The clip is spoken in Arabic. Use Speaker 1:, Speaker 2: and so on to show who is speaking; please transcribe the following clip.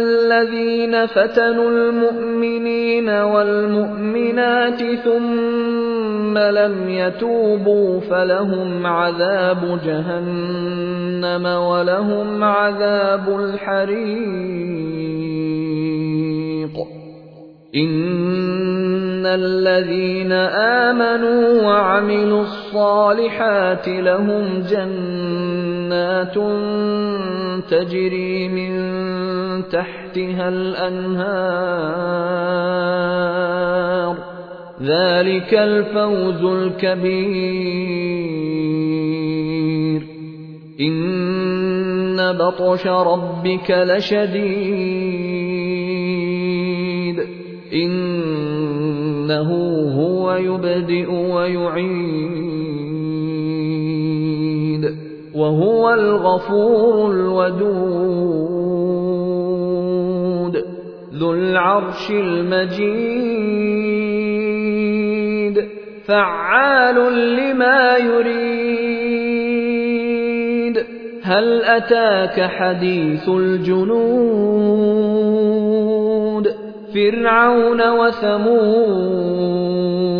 Speaker 1: الذين فتنوا المؤمنين والمؤمنات ثم لم يتوبوا فلهم عذاب جهنم ولهم عذاب الحريق ان الذين امنوا وعملوا الصالحات لهم جنات جنات تجري من تحتها الانهار ذلك الفوز الكبير ان بطش ربك لشديد انه هو يبدئ ويعيد وهو الغفور الودود ذو العرش المجيد فعال لما يريد هل اتاك حديث الجنود فرعون وثمود